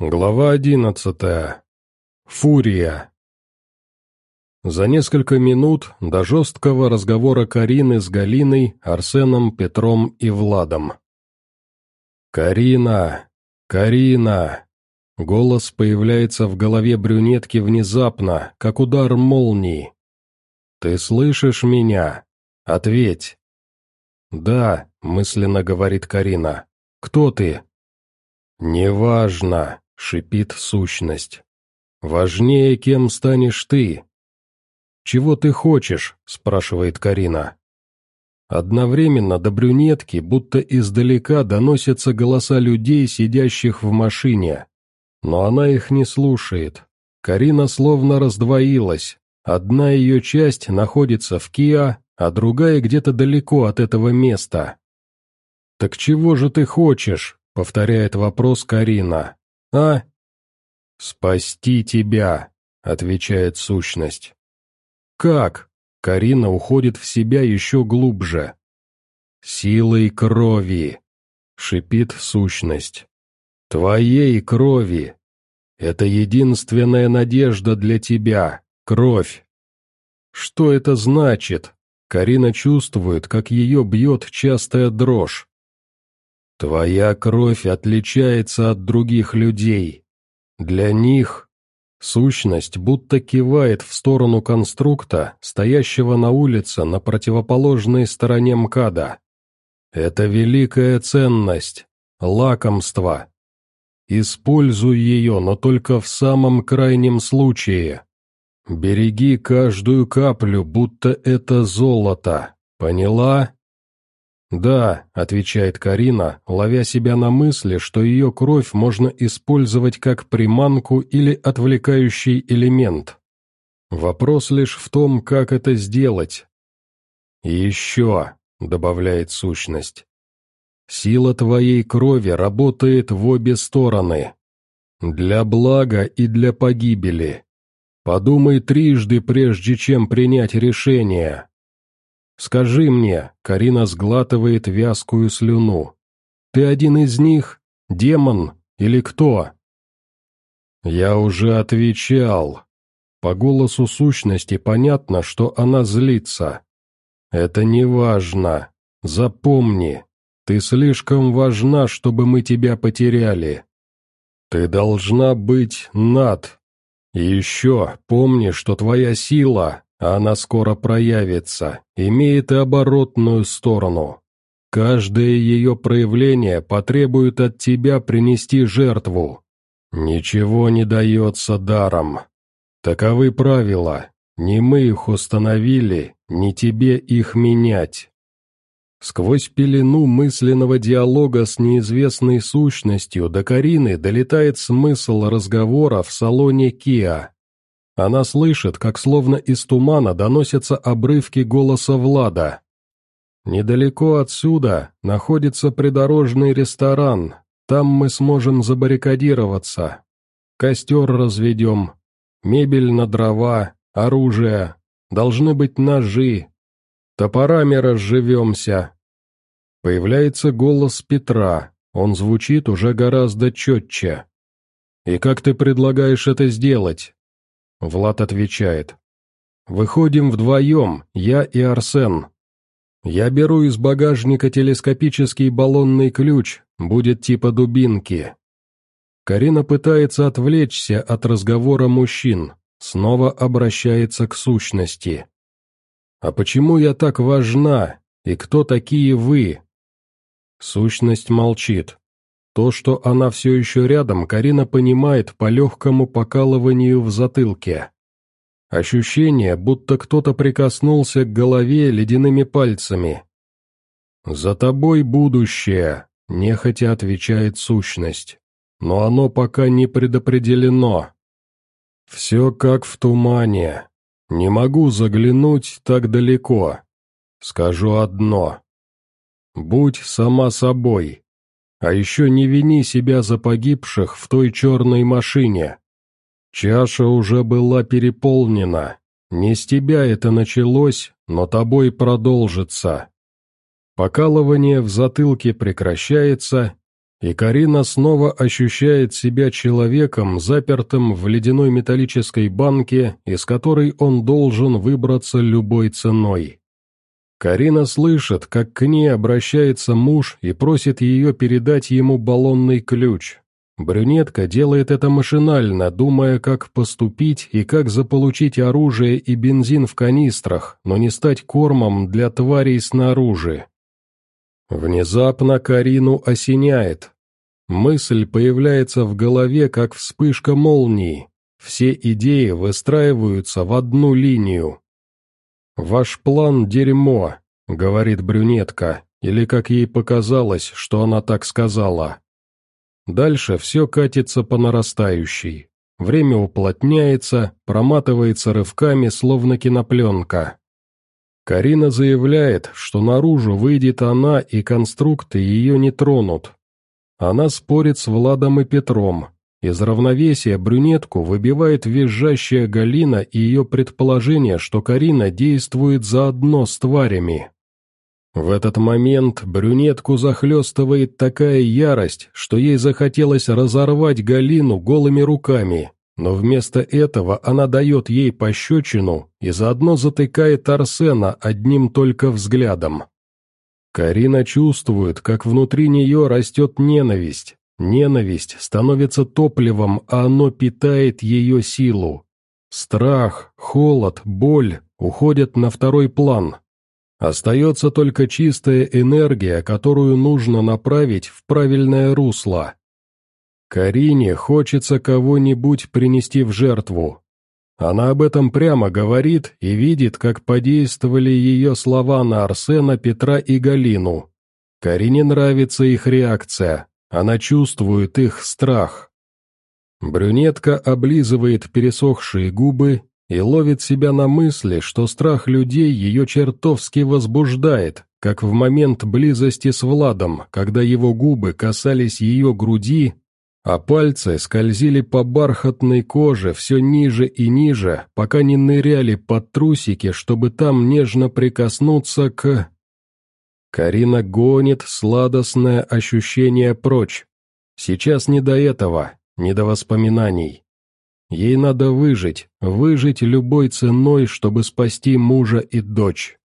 Глава одиннадцатая. Фурия. За несколько минут до жесткого разговора Карины с Галиной, Арсеном, Петром и Владом. «Карина! Карина!» Голос появляется в голове брюнетки внезапно, как удар молнии. «Ты слышишь меня? Ответь!» «Да», — мысленно говорит Карина. «Кто ты?» «Неважно», шипит сущность. «Важнее, кем станешь ты». «Чего ты хочешь?» – спрашивает Карина. Одновременно до брюнетки, будто издалека, доносятся голоса людей, сидящих в машине. Но она их не слушает. Карина словно раздвоилась. Одна ее часть находится в Киа, а другая где-то далеко от этого места. «Так чего же ты хочешь?» — повторяет вопрос Карина. «А?» «Спасти тебя», — отвечает сущность. «Как?» — Карина уходит в себя еще глубже. «Силой крови», — шипит сущность. «Твоей крови. Это единственная надежда для тебя, кровь». Что это значит? Карина чувствует, как ее бьет частая дрожь. Твоя кровь отличается от других людей. Для них сущность будто кивает в сторону конструкта, стоящего на улице на противоположной стороне МКАДа. Это великая ценность, лакомство. Используй ее, но только в самом крайнем случае. Береги каждую каплю, будто это золото. Поняла? «Да», — отвечает Карина, ловя себя на мысли, что ее кровь можно использовать как приманку или отвлекающий элемент. Вопрос лишь в том, как это сделать. «Еще», — добавляет сущность, — «сила твоей крови работает в обе стороны. Для блага и для погибели. Подумай трижды, прежде чем принять решение». «Скажи мне», — Карина сглатывает вязкую слюну, — «ты один из них? Демон или кто?» «Я уже отвечал. По голосу сущности понятно, что она злится. Это не важно. Запомни, ты слишком важна, чтобы мы тебя потеряли. Ты должна быть над. И еще помни, что твоя сила она скоро проявится, имеет и оборотную сторону. Каждое ее проявление потребует от тебя принести жертву. Ничего не дается даром. Таковы правила, не мы их установили, не тебе их менять. Сквозь пелену мысленного диалога с неизвестной сущностью до Карины долетает смысл разговора в салоне Киа. Она слышит, как словно из тумана доносятся обрывки голоса Влада. «Недалеко отсюда находится придорожный ресторан, там мы сможем забаррикадироваться. Костер разведем, мебель на дрова, оружие, должны быть ножи, топорами разживемся». Появляется голос Петра, он звучит уже гораздо четче. «И как ты предлагаешь это сделать?» Влад отвечает. «Выходим вдвоем, я и Арсен. Я беру из багажника телескопический баллонный ключ, будет типа дубинки». Карина пытается отвлечься от разговора мужчин, снова обращается к сущности. «А почему я так важна, и кто такие вы?» Сущность молчит. То, что она все еще рядом, Карина понимает по легкому покалыванию в затылке. Ощущение, будто кто-то прикоснулся к голове ледяными пальцами. «За тобой будущее», — нехотя отвечает сущность. «Но оно пока не предопределено. Все как в тумане. Не могу заглянуть так далеко. Скажу одно. Будь сама собой, а еще не вини себя за погибших в той черной машине. Чаша уже была переполнена. Не с тебя это началось, но тобой продолжится. Покалывание в затылке прекращается, И Карина снова ощущает себя человеком, запертым в ледяной металлической банке, из которой он должен выбраться любой ценой. Карина слышит, как к ней обращается муж и просит ее передать ему баллонный ключ. Брюнетка делает это машинально, думая, как поступить и как заполучить оружие и бензин в канистрах, но не стать кормом для тварей снаружи. Внезапно Карину осеняет. Мысль появляется в голове, как вспышка молнии. Все идеи выстраиваются в одну линию. «Ваш план — дерьмо», — говорит брюнетка, или как ей показалось, что она так сказала. Дальше все катится по нарастающей. Время уплотняется, проматывается рывками, словно кинопленка. Карина заявляет, что наружу выйдет она и конструкты ее не тронут. Она спорит с Владом и Петром. Из равновесия брюнетку выбивает визжащая Галина и ее предположение, что Карина действует заодно с тварями. В этот момент брюнетку захлестывает такая ярость, что ей захотелось разорвать Галину голыми руками, но вместо этого она дает ей пощечину и заодно затыкает Арсена одним только взглядом. Карина чувствует, как внутри нее растет ненависть. Ненависть становится топливом, а оно питает ее силу. Страх, холод, боль уходят на второй план. Остается только чистая энергия, которую нужно направить в правильное русло. Карине хочется кого-нибудь принести в жертву. Она об этом прямо говорит и видит, как подействовали ее слова на Арсена, Петра и Галину. Карине нравится их реакция, она чувствует их страх. Брюнетка облизывает пересохшие губы и ловит себя на мысли, что страх людей ее чертовски возбуждает, как в момент близости с Владом, когда его губы касались ее груди, а пальцы скользили по бархатной коже все ниже и ниже, пока не ныряли под трусики, чтобы там нежно прикоснуться к... Карина гонит сладостное ощущение прочь. Сейчас не до этого, не до воспоминаний. Ей надо выжить, выжить любой ценой, чтобы спасти мужа и дочь.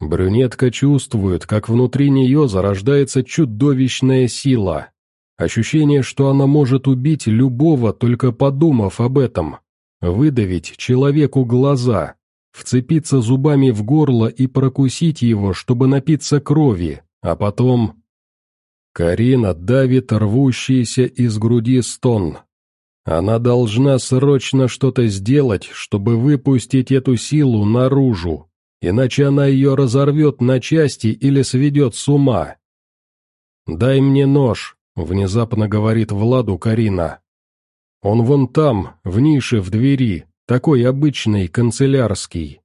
Брюнетка чувствует, как внутри нее зарождается чудовищная сила, Ощущение, что она может убить любого, только подумав об этом. Выдавить человеку глаза, вцепиться зубами в горло и прокусить его, чтобы напиться крови, а потом... Карина давит рвущийся из груди стон. Она должна срочно что-то сделать, чтобы выпустить эту силу наружу, иначе она ее разорвет на части или сведет с ума. «Дай мне нож», Внезапно говорит Владу Карина. Он вон там, в нише в двери, такой обычный, канцелярский.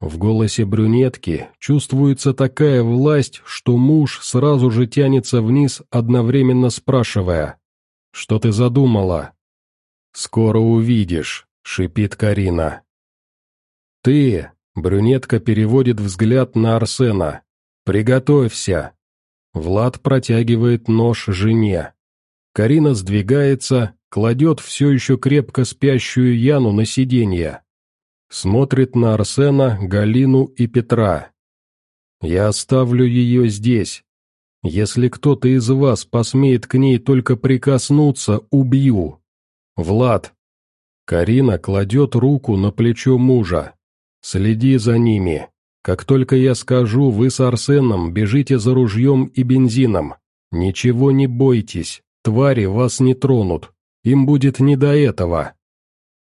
В голосе брюнетки чувствуется такая власть, что муж сразу же тянется вниз, одновременно спрашивая. «Что ты задумала?» «Скоро увидишь», — шипит Карина. «Ты», — брюнетка переводит взгляд на Арсена, — «приготовься, Влад протягивает нож жене. Карина сдвигается, кладет все еще крепко спящую Яну на сиденье. Смотрит на Арсена, Галину и Петра. «Я оставлю ее здесь. Если кто-то из вас посмеет к ней только прикоснуться, убью. Влад». Карина кладет руку на плечо мужа. «Следи за ними. Как только я скажу, вы с Арсеном бежите за ружьем и бензином. Ничего не бойтесь, твари вас не тронут, им будет не до этого».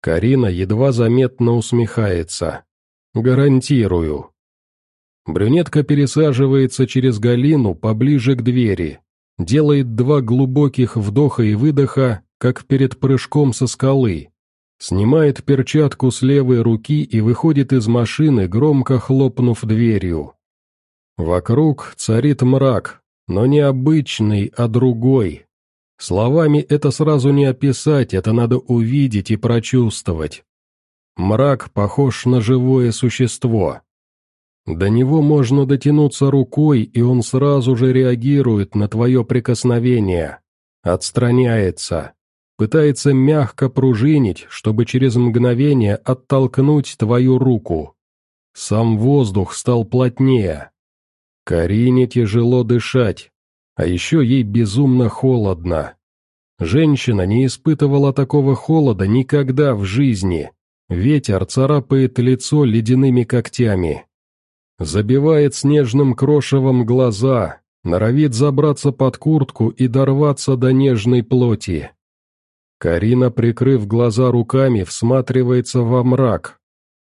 Карина едва заметно усмехается. «Гарантирую». Брюнетка пересаживается через Галину поближе к двери, делает два глубоких вдоха и выдоха, как перед прыжком со скалы, Снимает перчатку с левой руки и выходит из машины, громко хлопнув дверью. Вокруг царит мрак, но не обычный, а другой. Словами это сразу не описать, это надо увидеть и прочувствовать. Мрак похож на живое существо. До него можно дотянуться рукой, и он сразу же реагирует на твое прикосновение. Отстраняется. Пытается мягко пружинить, чтобы через мгновение оттолкнуть твою руку. Сам воздух стал плотнее. Карине тяжело дышать, а еще ей безумно холодно. Женщина не испытывала такого холода никогда в жизни. Ветер царапает лицо ледяными когтями. Забивает снежным крошевом глаза, норовит забраться под куртку и дорваться до нежной плоти. Карина, прикрыв глаза руками, всматривается во мрак.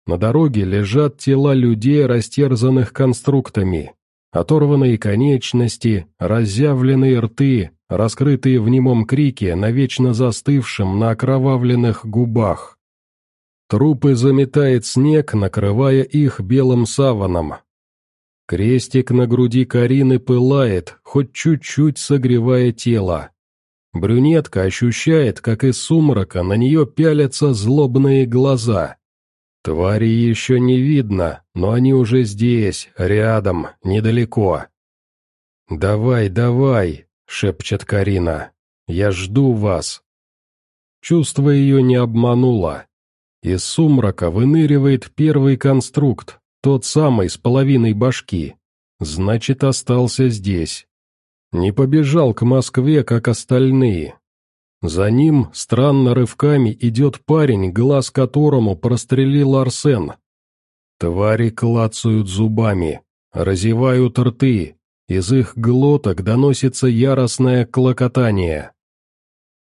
На дороге лежат тела людей, растерзанных конструктами. Оторванные конечности, разъявленные рты, раскрытые в немом крике на вечно застывшем на окровавленных губах. Трупы заметает снег, накрывая их белым саваном. Крестик на груди Карины пылает, хоть чуть-чуть согревая тело. Брюнетка ощущает, как из сумрака на нее пялятся злобные глаза. Твари еще не видно, но они уже здесь, рядом, недалеко. «Давай, давай!» — шепчет Карина. «Я жду вас!» Чувство ее не обмануло. Из сумрака выныривает первый конструкт, тот самый с половиной башки. Значит, остался здесь. Не побежал к Москве, как остальные. За ним, странно рывками, идет парень, глаз которому прострелил Арсен. Твари клацают зубами, разевают рты, из их глоток доносится яростное клокотание.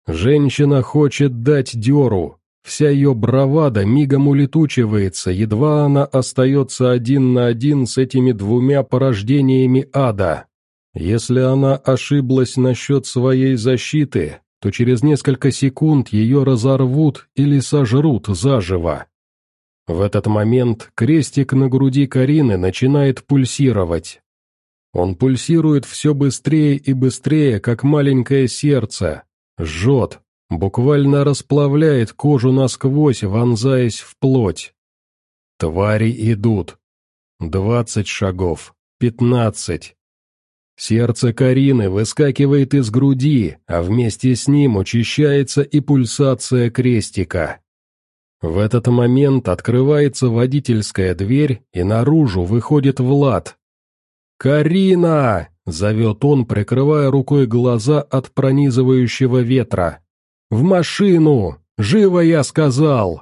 Женщина хочет дать дёру, Вся ее бравада мигом улетучивается, едва она остается один на один с этими двумя порождениями ада. Если она ошиблась насчет своей защиты, то через несколько секунд ее разорвут или сожрут заживо. В этот момент крестик на груди Карины начинает пульсировать. Он пульсирует все быстрее и быстрее, как маленькое сердце, жжет, буквально расплавляет кожу насквозь, вонзаясь в плоть. Твари идут. Двадцать шагов, пятнадцать. Сердце Карины выскакивает из груди, а вместе с ним учащается и пульсация крестика. В этот момент открывается водительская дверь, и наружу выходит Влад. «Карина!» — зовет он, прикрывая рукой глаза от пронизывающего ветра. «В машину! Живо я сказал!»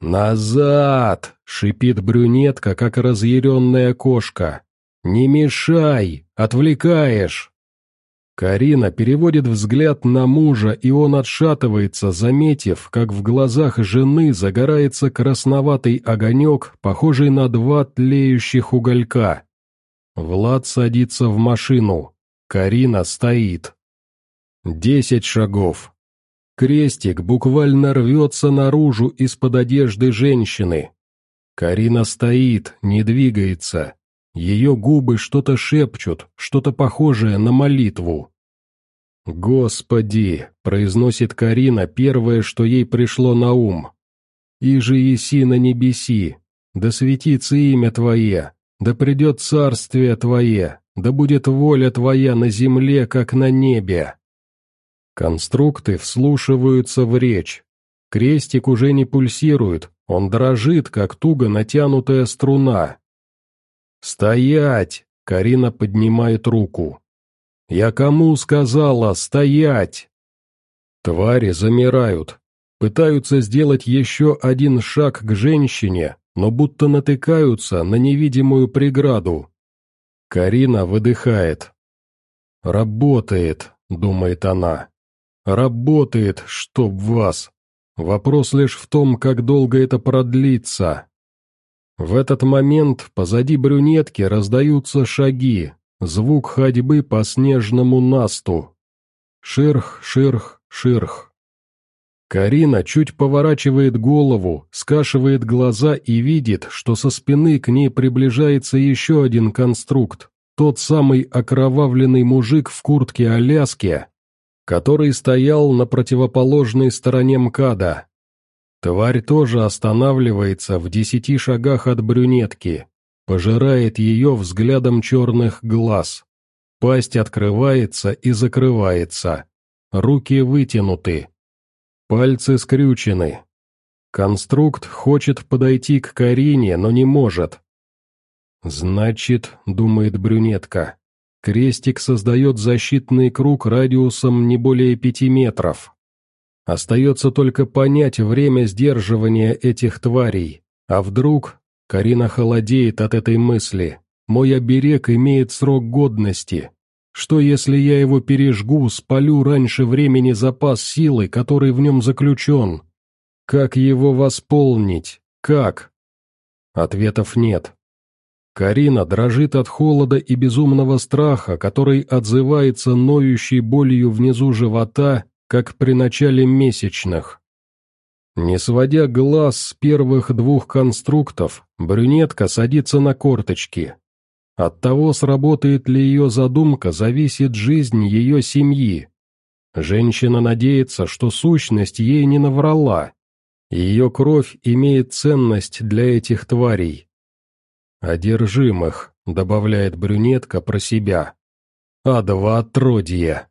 «Назад!» — шипит брюнетка, как разъяренная кошка. «Не мешай! Отвлекаешь!» Карина переводит взгляд на мужа, и он отшатывается, заметив, как в глазах жены загорается красноватый огонек, похожий на два тлеющих уголька. Влад садится в машину. Карина стоит. Десять шагов. Крестик буквально рвется наружу из-под одежды женщины. Карина стоит, не двигается. Ее губы что-то шепчут, что-то похожее на молитву. «Господи!» — произносит Карина первое, что ей пришло на ум. «Иже еси на небеси, да светится имя Твое, да придет царствие Твое, да будет воля Твоя на земле, как на небе». Конструкты вслушиваются в речь. Крестик уже не пульсирует, он дрожит, как туго натянутая струна. «Стоять!» — Карина поднимает руку. «Я кому сказала стоять?» Твари замирают, пытаются сделать еще один шаг к женщине, но будто натыкаются на невидимую преграду. Карина выдыхает. «Работает», — думает она. Работает, чтоб вас. Вопрос лишь в том, как долго это продлится. В этот момент позади брюнетки раздаются шаги, звук ходьбы по снежному насту. Ширх, ширх, ширх. Карина чуть поворачивает голову, скашивает глаза и видит, что со спины к ней приближается еще один конструкт, тот самый окровавленный мужик в куртке Аляски, который стоял на противоположной стороне МКАДа. Тварь тоже останавливается в десяти шагах от брюнетки, пожирает ее взглядом черных глаз. Пасть открывается и закрывается. Руки вытянуты. Пальцы скрючены. Конструкт хочет подойти к Карине, но не может. «Значит, — думает брюнетка, — крестик создает защитный круг радиусом не более пяти метров. Остается только понять время сдерживания этих тварей, а вдруг Карина холодеет от этой мысли. Мой оберег имеет срок годности. Что если я его пережгу, спалю раньше времени запас силы, который в нем заключен? Как его восполнить? Как? Ответов нет. Карина дрожит от холода и безумного страха, который отзывается ноющей болью внизу живота, как при начале месячных. Не сводя глаз с первых двух конструктов, брюнетка садится на корточки. От того, сработает ли ее задумка, зависит жизнь ее семьи. Женщина надеется, что сущность ей не наврала. Ее кровь имеет ценность для этих тварей. «Одержимых», — добавляет брюнетка про себя. «Адово отродье».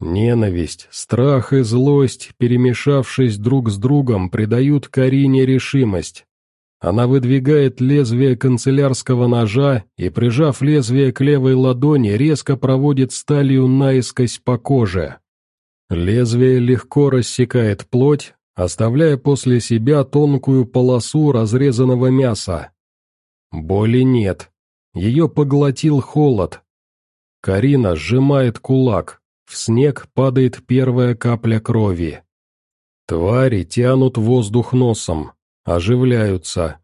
Ненависть, страх и злость, перемешавшись друг с другом, придают Карине решимость. Она выдвигает лезвие канцелярского ножа и, прижав лезвие к левой ладони, резко проводит сталью наискось по коже. Лезвие легко рассекает плоть, оставляя после себя тонкую полосу разрезанного мяса. Боли нет. Ее поглотил холод. Карина сжимает кулак. В снег падает первая капля крови. Твари тянут воздух носом, оживляются.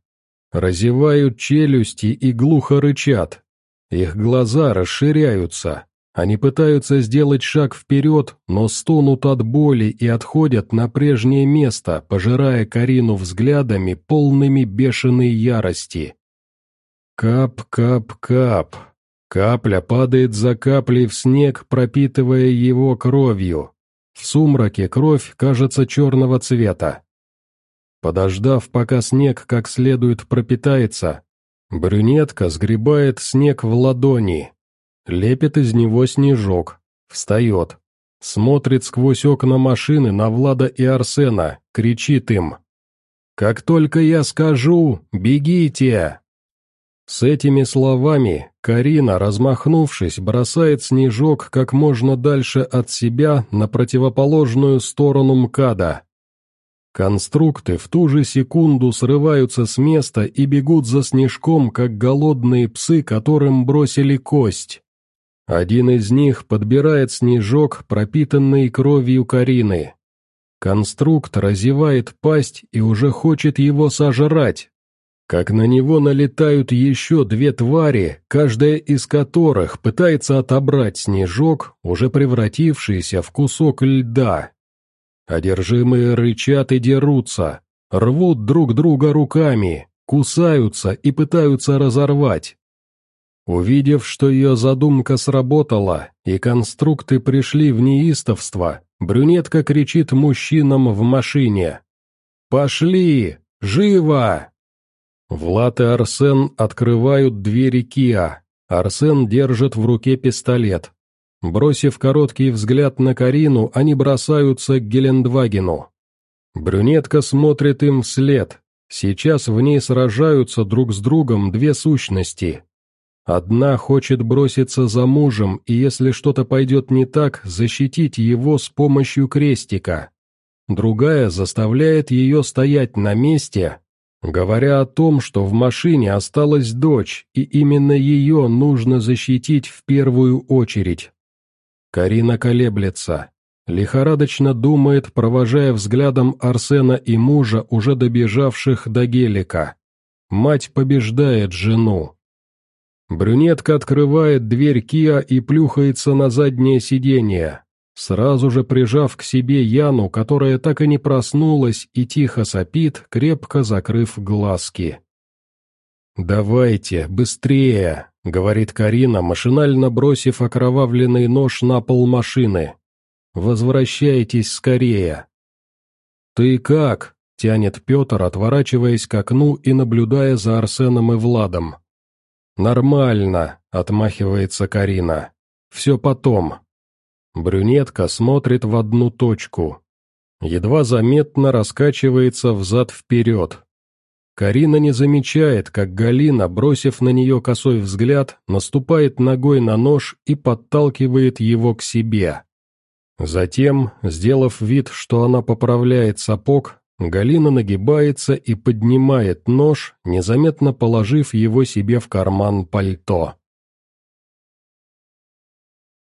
Разевают челюсти и глухо рычат. Их глаза расширяются. Они пытаются сделать шаг вперед, но стонут от боли и отходят на прежнее место, пожирая Карину взглядами, полными бешеной ярости. Кап-кап-кап. Капля падает за каплей в снег, пропитывая его кровью. В сумраке кровь кажется черного цвета. Подождав, пока снег как следует пропитается, брюнетка сгребает снег в ладони. Лепит из него снежок. Встает. Смотрит сквозь окна машины на Влада и Арсена, кричит им. «Как только я скажу, бегите!» С этими словами Карина, размахнувшись, бросает снежок как можно дальше от себя на противоположную сторону МКАДа. Конструкты в ту же секунду срываются с места и бегут за снежком, как голодные псы, которым бросили кость. Один из них подбирает снежок, пропитанный кровью Карины. Конструкт разевает пасть и уже хочет его сожрать, как на него налетают еще две твари, каждая из которых пытается отобрать снежок, уже превратившийся в кусок льда. Одержимые рычат и дерутся, рвут друг друга руками, кусаются и пытаются разорвать. Увидев, что ее задумка сработала, и конструкты пришли в неистовство, брюнетка кричит мужчинам в машине. «Пошли! Живо!» Влад и Арсен открывают двери Киа. Арсен держит в руке пистолет. Бросив короткий взгляд на Карину, они бросаются к Гелендвагену. Брюнетка смотрит им вслед. Сейчас в ней сражаются друг с другом две сущности. Одна хочет броситься за мужем и, если что-то пойдет не так, защитить его с помощью крестика. Другая заставляет ее стоять на месте, говоря о том, что в машине осталась дочь, и именно ее нужно защитить в первую очередь. Карина колеблется, лихорадочно думает, провожая взглядом Арсена и мужа, уже добежавших до гелика. Мать побеждает жену. Брюнетка открывает дверь Киа и плюхается на заднее сиденье сразу же прижав к себе Яну, которая так и не проснулась и тихо сопит, крепко закрыв глазки. «Давайте, быстрее!» — говорит Карина, машинально бросив окровавленный нож на пол машины. «Возвращайтесь скорее!» «Ты как?» — тянет Петр, отворачиваясь к окну и наблюдая за Арсеном и Владом. «Нормально», — отмахивается Карина. «Все потом». Брюнетка смотрит в одну точку. Едва заметно раскачивается взад-вперед. Карина не замечает, как Галина, бросив на нее косой взгляд, наступает ногой на нож и подталкивает его к себе. Затем, сделав вид, что она поправляет сапог, Галина нагибается и поднимает нож, незаметно положив его себе в карман пальто.